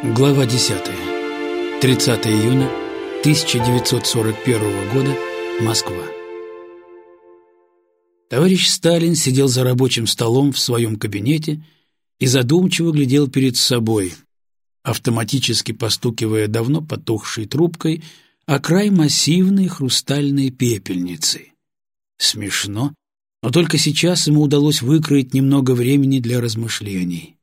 Глава 10. 30 июня 1941 года. Москва. Товарищ Сталин сидел за рабочим столом в своем кабинете и задумчиво глядел перед собой, автоматически постукивая давно потухшей трубкой о край массивной хрустальной пепельницы. Смешно, но только сейчас ему удалось выкроить немного времени для размышлений.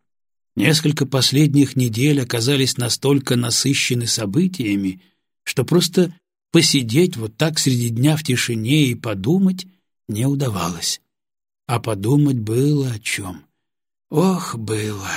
Несколько последних недель оказались настолько насыщены событиями, что просто посидеть вот так среди дня в тишине и подумать не удавалось. А подумать было о чем. Ох, было.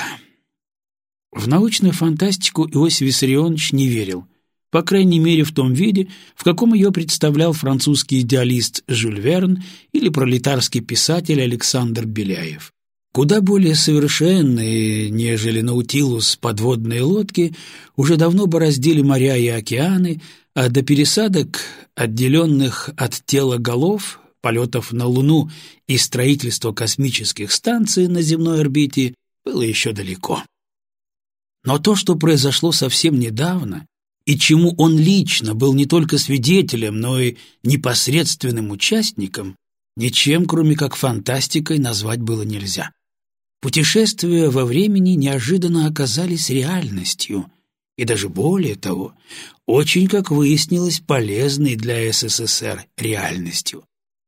В научную фантастику Иосиф Виссарионович не верил, по крайней мере в том виде, в каком ее представлял французский идеалист Жюль Верн или пролетарский писатель Александр Беляев. Куда более совершенные, нежели Наутилус подводные лодки, уже давно бороздили моря и океаны, а до пересадок, отделенных от тела голов, полетов на Луну и строительства космических станций на земной орбите было еще далеко. Но то, что произошло совсем недавно, и чему он лично был не только свидетелем, но и непосредственным участником, ничем, кроме как фантастикой, назвать было нельзя. Путешествия во времени неожиданно оказались реальностью, и даже более того, очень, как выяснилось, полезной для СССР реальностью.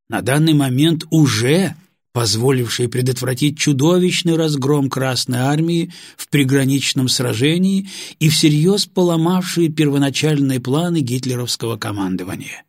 На данный момент уже позволившей предотвратить чудовищный разгром Красной Армии в приграничном сражении и всерьез поломавшие первоначальные планы гитлеровского командования.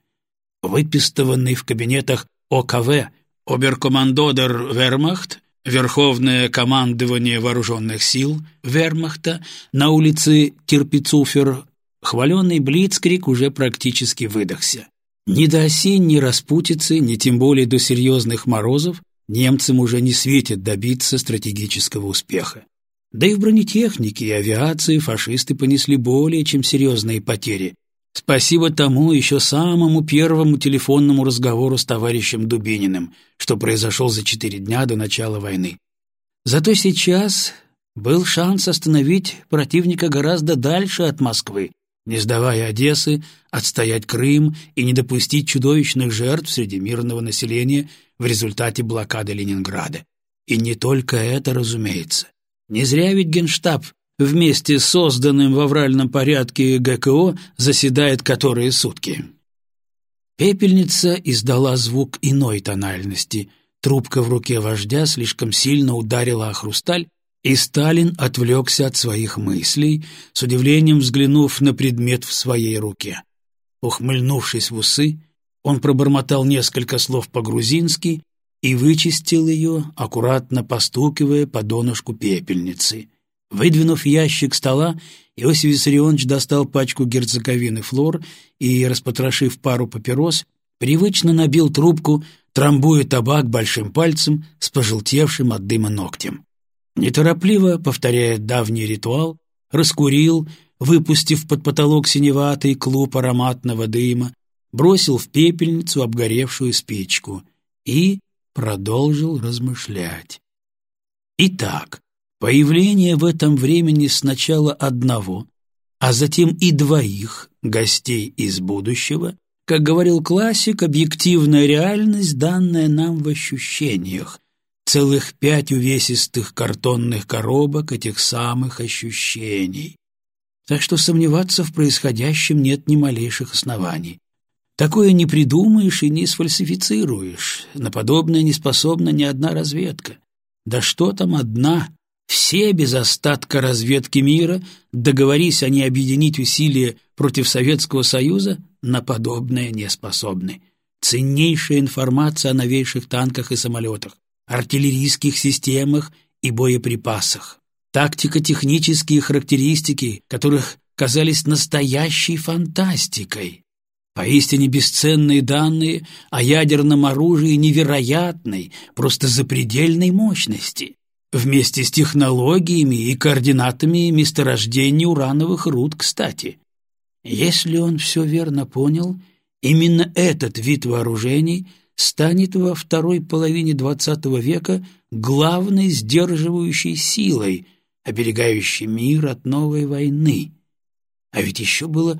Выпистованный в кабинетах ОКВ оберкомандодер Вермахт Верховное командование вооруженных сил Вермахта на улице Терпицуфер хваленный Блицкрик уже практически выдохся. Ни до осенней распутицы, ни тем более до серьезных морозов немцам уже не светит добиться стратегического успеха. Да и в бронетехнике и авиации фашисты понесли более чем серьезные потери, Спасибо тому еще самому первому телефонному разговору с товарищем Дубининым, что произошел за четыре дня до начала войны. Зато сейчас был шанс остановить противника гораздо дальше от Москвы, не сдавая Одессы, отстоять Крым и не допустить чудовищных жертв среди мирного населения в результате блокады Ленинграда. И не только это, разумеется. Не зря ведь Генштаб вместе с созданным в авральном порядке ГКО заседает которые сутки. Пепельница издала звук иной тональности. Трубка в руке вождя слишком сильно ударила о хрусталь, и Сталин отвлекся от своих мыслей, с удивлением взглянув на предмет в своей руке. Ухмыльнувшись в усы, он пробормотал несколько слов по-грузински и вычистил ее, аккуратно постукивая по донышку пепельницы — Выдвинув ящик стола, Иосиф Виссарионович достал пачку герцоговины флор и, распотрошив пару папирос, привычно набил трубку, трамбуя табак большим пальцем с пожелтевшим от дыма ногтем. Неторопливо, повторяя давний ритуал, раскурил, выпустив под потолок синеватый клуб ароматного дыма, бросил в пепельницу обгоревшую спичку и продолжил размышлять. Итак, Появление в этом времени сначала одного, а затем и двоих гостей из будущего, как говорил классик, объективная реальность, данная нам в ощущениях, целых пять увесистых картонных коробок этих самых ощущений. Так что сомневаться в происходящем нет ни малейших оснований. Такое не придумаешь и не сфальсифицируешь. На подобное не способна ни одна разведка. Да что там одна, все без остатка разведки мира, договорись они объединить усилия против Советского Союза, на подобное не способны. Ценнейшая информация о новейших танках и самолетах, артиллерийских системах и боеприпасах. Тактико-технические характеристики, которых казались настоящей фантастикой. Поистине бесценные данные о ядерном оружии невероятной, просто запредельной мощности вместе с технологиями и координатами месторождения урановых руд, кстати. Если он все верно понял, именно этот вид вооружений станет во второй половине XX века главной сдерживающей силой, оберегающий мир от новой войны. А ведь еще было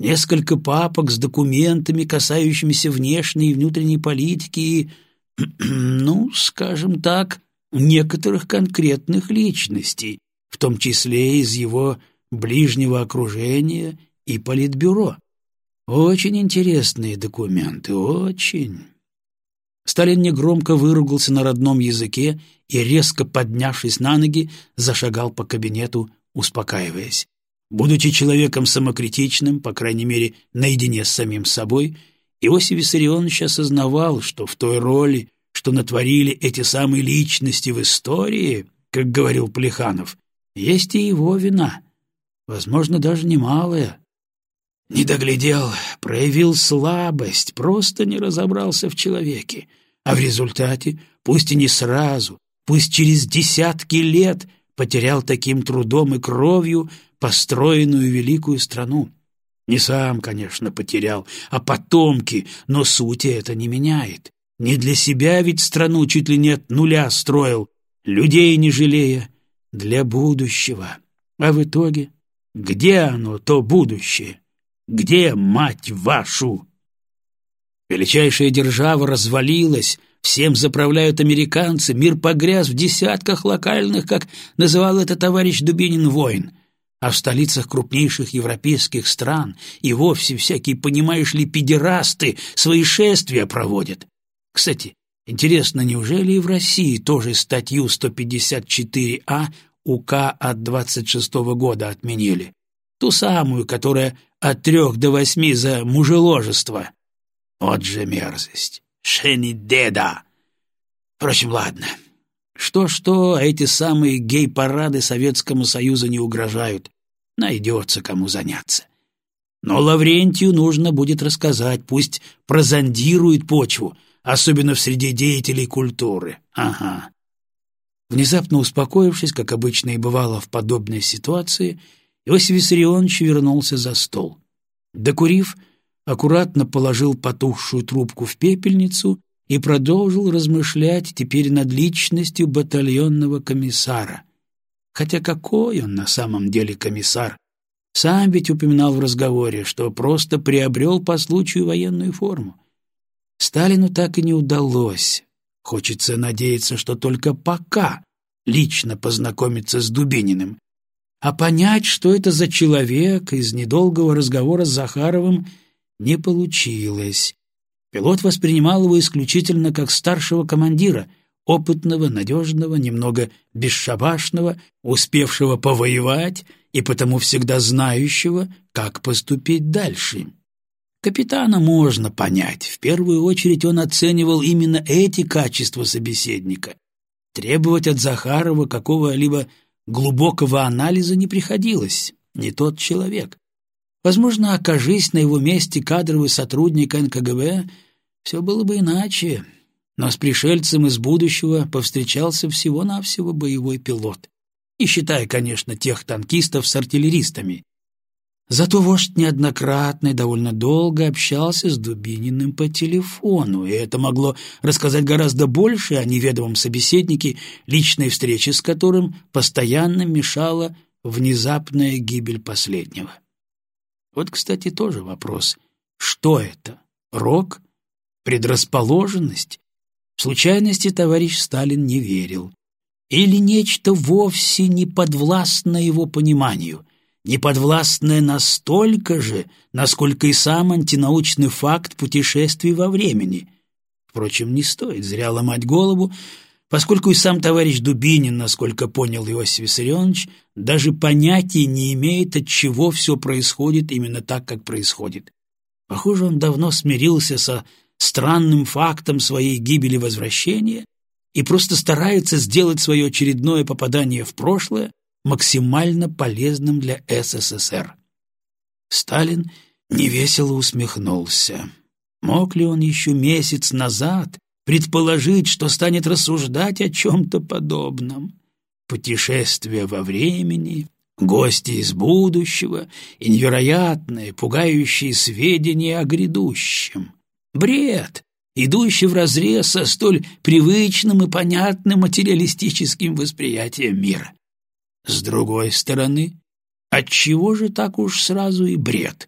несколько папок с документами, касающимися внешней и внутренней политики и, ну, скажем так, некоторых конкретных личностей, в том числе из его ближнего окружения и политбюро. Очень интересные документы, очень. Сталин негромко выругался на родном языке и, резко поднявшись на ноги, зашагал по кабинету, успокаиваясь. Будучи человеком самокритичным, по крайней мере, наедине с самим собой, Иосиф Виссарионович осознавал, что в той роли, что натворили эти самые личности в истории, как говорил Плеханов, есть и его вина, возможно, даже немалая. Не доглядел, проявил слабость, просто не разобрался в человеке, а в результате, пусть и не сразу, пусть через десятки лет, потерял таким трудом и кровью построенную великую страну. Не сам, конечно, потерял, а потомки, но сути это не меняет. Не для себя ведь страну чуть ли не от нуля строил, людей не жалея, для будущего. А в итоге, где оно, то будущее? Где, мать вашу? Величайшая держава развалилась, всем заправляют американцы, мир погряз в десятках локальных, как называл это товарищ Дубинин, войн. А в столицах крупнейших европейских стран и вовсе всякие, понимаешь ли, педерасты свои шествия проводят. Кстати, интересно, неужели и в России тоже статью 154А УК от 26 -го года отменили? Ту самую, которая от трех до восьми за мужеложество. Вот же мерзость. Шенидеда. Впрочем, ладно. Что-что, а эти самые гей-парады Советскому Союзу не угрожают. Найдется кому заняться. Но Лаврентию нужно будет рассказать, пусть прозондирует почву, особенно в среде деятелей культуры. Ага. Внезапно успокоившись, как обычно и бывало в подобной ситуации, Иосиф Виссарионович вернулся за стол. Докурив, аккуратно положил потухшую трубку в пепельницу и продолжил размышлять теперь над личностью батальонного комиссара. Хотя какой он на самом деле комиссар? Сам ведь упоминал в разговоре, что просто приобрел по случаю военную форму. Сталину так и не удалось. Хочется надеяться, что только пока лично познакомиться с Дубининым, а понять, что это за человек, из недолгого разговора с Захаровым не получилось. Пилот воспринимал его исключительно как старшего командира, опытного, надежного, немного бесшабашного, успевшего повоевать и потому всегда знающего, как поступить дальше. Капитана можно понять, в первую очередь он оценивал именно эти качества собеседника. Требовать от Захарова какого-либо глубокого анализа не приходилось, не тот человек. Возможно, окажись на его месте кадровый сотрудник НКГБ, все было бы иначе, но с пришельцем из будущего повстречался всего-навсего боевой пилот. Не считая, конечно, тех танкистов с артиллеристами, Зато вождь неоднократно и довольно долго общался с Дубининым по телефону, и это могло рассказать гораздо больше о неведомом собеседнике, личной встречи с которым постоянно мешала внезапная гибель последнего. Вот, кстати, тоже вопрос. Что это? Рок? Предрасположенность? В случайности товарищ Сталин не верил. Или нечто вовсе не подвластно его пониманию — неподвластное настолько же, насколько и сам антинаучный факт путешествий во времени. Впрочем, не стоит зря ломать голову, поскольку и сам товарищ Дубинин, насколько понял Иосиф Виссарионович, даже понятия не имеет, от чего все происходит именно так, как происходит. Похоже, он давно смирился со странным фактом своей гибели возвращения и просто старается сделать свое очередное попадание в прошлое максимально полезным для СССР. Сталин невесело усмехнулся. Мог ли он еще месяц назад предположить, что станет рассуждать о чем-то подобном? Путешествие во времени, гости из будущего и невероятные, пугающие сведения о грядущем. Бред, идущий вразрез со столь привычным и понятным материалистическим восприятием мира. С другой стороны, отчего же так уж сразу и бред?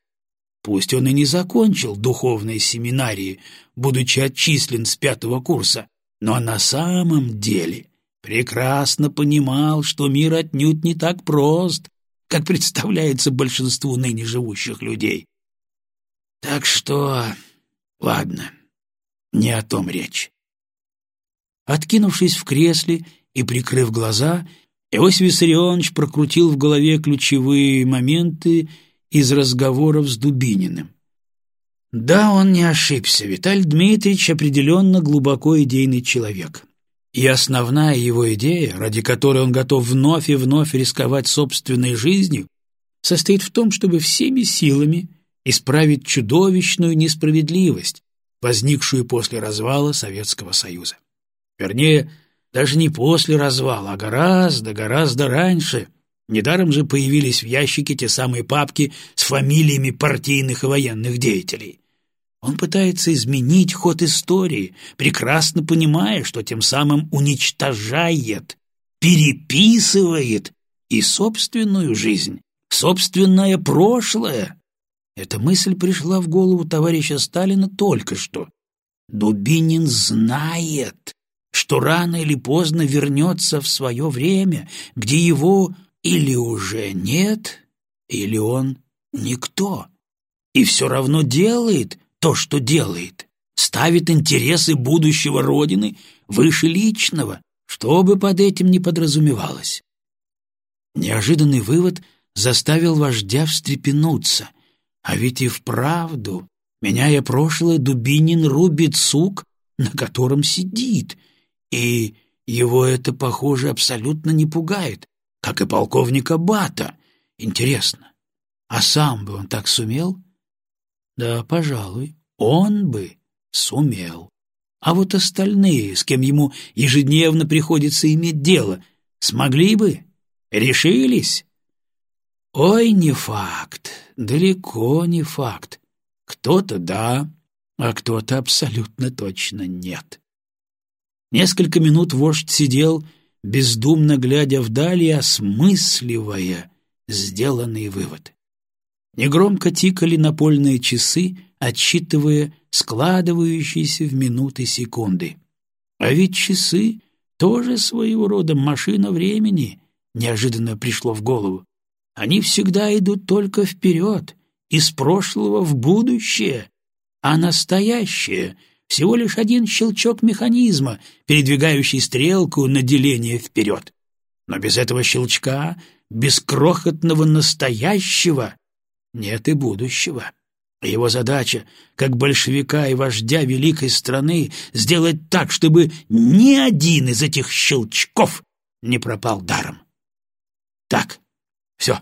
Пусть он и не закончил духовной семинарии, будучи отчислен с пятого курса, но на самом деле прекрасно понимал, что мир отнюдь не так прост, как представляется большинству ныне живущих людей. Так что... ладно, не о том речь. Откинувшись в кресле и прикрыв глаза, Иосиф Виссарионович прокрутил в голове ключевые моменты из разговоров с Дубининым. Да, он не ошибся. Виталий Дмитриевич определенно глубоко идейный человек. И основная его идея, ради которой он готов вновь и вновь рисковать собственной жизнью, состоит в том, чтобы всеми силами исправить чудовищную несправедливость, возникшую после развала Советского Союза. Вернее, даже не после развала, а гораздо, гораздо раньше. Недаром же появились в ящике те самые папки с фамилиями партийных и военных деятелей. Он пытается изменить ход истории, прекрасно понимая, что тем самым уничтожает, переписывает и собственную жизнь, собственное прошлое. Эта мысль пришла в голову товарища Сталина только что. Дубинин знает, что рано или поздно вернется в свое время, где его или уже нет, или он никто, и все равно делает то, что делает, ставит интересы будущего Родины выше личного, что бы под этим ни подразумевалось. Неожиданный вывод заставил вождя встрепенуться, а ведь и вправду, меняя прошлое, Дубинин рубит сук, на котором сидит, и его это, похоже, абсолютно не пугает, как и полковника Бата. Интересно, а сам бы он так сумел? Да, пожалуй, он бы сумел. А вот остальные, с кем ему ежедневно приходится иметь дело, смогли бы? Решились? Ой, не факт, далеко не факт. Кто-то да, а кто-то абсолютно точно нет. Несколько минут вождь сидел, бездумно глядя вдали и осмысливая сделанный вывод. Негромко тикали напольные часы, отсчитывая складывающиеся в минуты секунды. А ведь часы — тоже своего рода машина времени, неожиданно пришло в голову. Они всегда идут только вперед, из прошлого в будущее, а настоящее — всего лишь один щелчок механизма, передвигающий стрелку на деление вперед. Но без этого щелчка, без крохотного настоящего, нет и будущего. Его задача, как большевика и вождя великой страны, сделать так, чтобы ни один из этих щелчков не пропал даром. Так, все,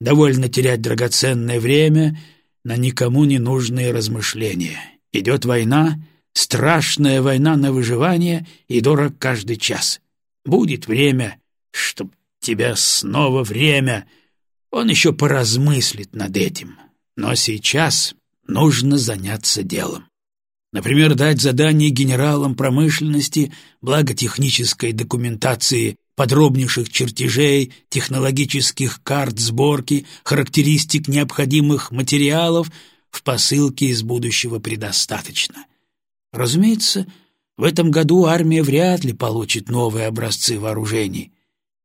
довольно терять драгоценное время на никому не нужные размышления. Идет война, страшная война на выживание, и дорог каждый час. Будет время, чтоб тебя снова время. Он еще поразмыслит над этим. Но сейчас нужно заняться делом. Например, дать задание генералам промышленности, благотехнической документации, подробнейших чертежей, технологических карт сборки, характеристик необходимых материалов в посылке из будущего предостаточно. Разумеется, в этом году армия вряд ли получит новые образцы вооружений.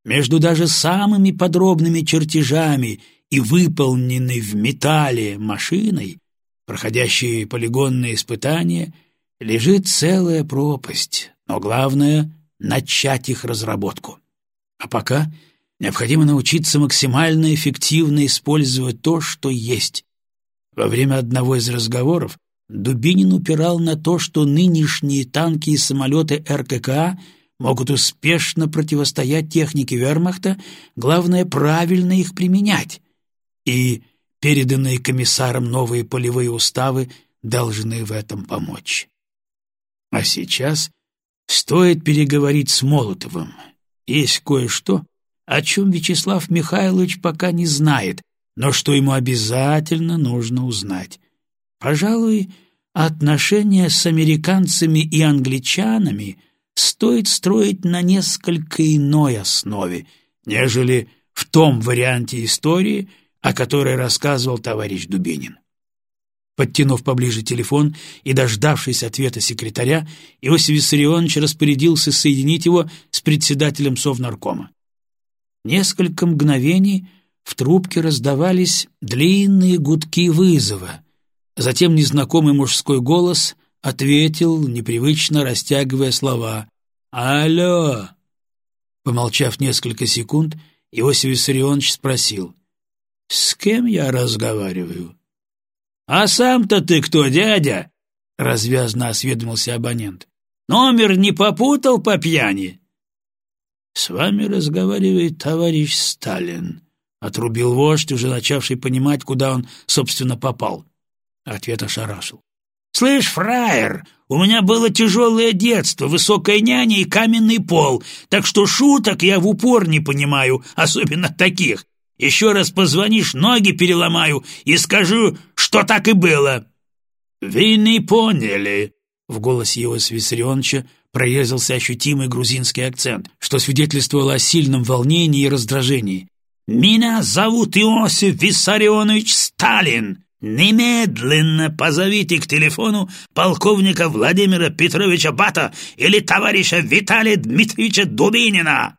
Между даже самыми подробными чертежами и выполненной в металле машиной, проходящей полигонные испытания, лежит целая пропасть, но главное — начать их разработку. А пока необходимо научиться максимально эффективно использовать то, что есть. Во время одного из разговоров Дубинин упирал на то, что нынешние танки и самолеты РКК могут успешно противостоять технике вермахта, главное правильно их применять. И переданные комиссарам новые полевые уставы должны в этом помочь. А сейчас стоит переговорить с Молотовым. Есть кое-что, о чем Вячеслав Михайлович пока не знает, но что ему обязательно нужно узнать. Пожалуй, отношения с американцами и англичанами стоит строить на несколько иной основе, нежели в том варианте истории, о которой рассказывал товарищ Дубинин. Подтянув поближе телефон и дождавшись ответа секретаря, Иосиф Виссарионович распорядился соединить его с председателем Совнаркома. Несколько мгновений в трубке раздавались длинные гудки вызова. Затем незнакомый мужской голос ответил, непривычно растягивая слова «Алло!». Помолчав несколько секунд, Иосиф Виссарионович спросил «С кем я разговариваю?» «А сам-то ты кто, дядя?» — развязно осведомился абонент. «Номер не попутал по пьяни?» «С вами разговаривает товарищ Сталин», — отрубил вождь, уже начавший понимать, куда он, собственно, попал. Ответ ошарашил. «Слышь, фраер, у меня было тяжелое детство, высокая няня и каменный пол, так что шуток я в упор не понимаю, особенно таких. Еще раз позвонишь, ноги переломаю и скажу, что так и было». «Вы не поняли», — в голосе его Виссарионовича прорезался ощутимый грузинский акцент, что свидетельствовало о сильном волнении и раздражении. «Меня зовут Иосиф Виссарионович Сталин. Немедленно позовите к телефону полковника Владимира Петровича Бата или товарища Виталия Дмитриевича Дубинина!»